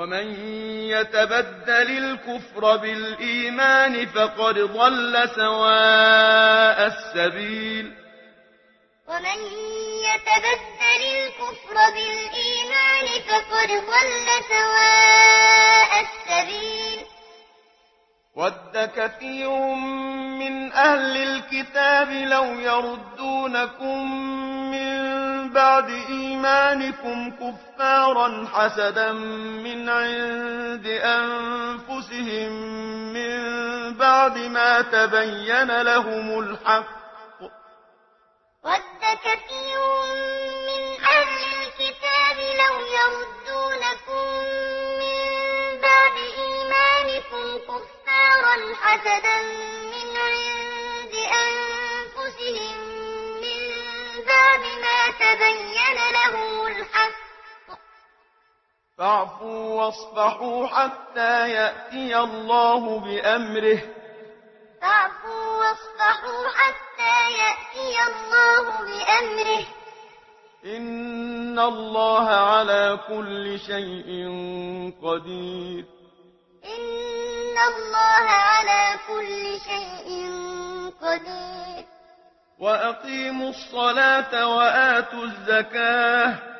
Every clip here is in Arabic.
ومن يتبدل الكفر بالإيمان فقد ضل سواء السبيل. ومن يتبدل الكفر بالإيمان فقد ضل سواء السبيل. ود كثير من أهل الكتاب لو يردونكم بعد إيمانكم كفارا حسدا من عند أنفسهم من بعد ما تبين لهم الحق. ود كثير من أهل الكتاب لو يرد فاعفوا واصفحوا حتى يأتي الله بأمره. فاعفوا واصفحوا حتى يأتي الله بأمره. إن الله على كل شيء قدير. إن الله على كل شيء قدير. وأقيموا الصلاة وآتوا الزكاة. وأقيموا الصلاة وآتوا الزكاة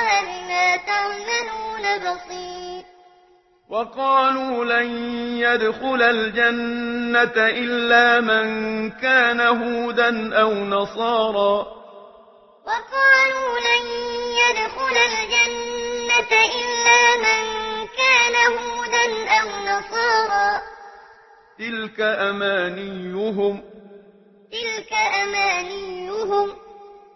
الله بما تعملون بصير وقالوا لن يدخل الجنة إلا من كان هودا أو نصارى. وقالوا لن يدخل الجنة إلا من كان هودا أو نصارى. تلك أمانيهم. تلك أمانيهم.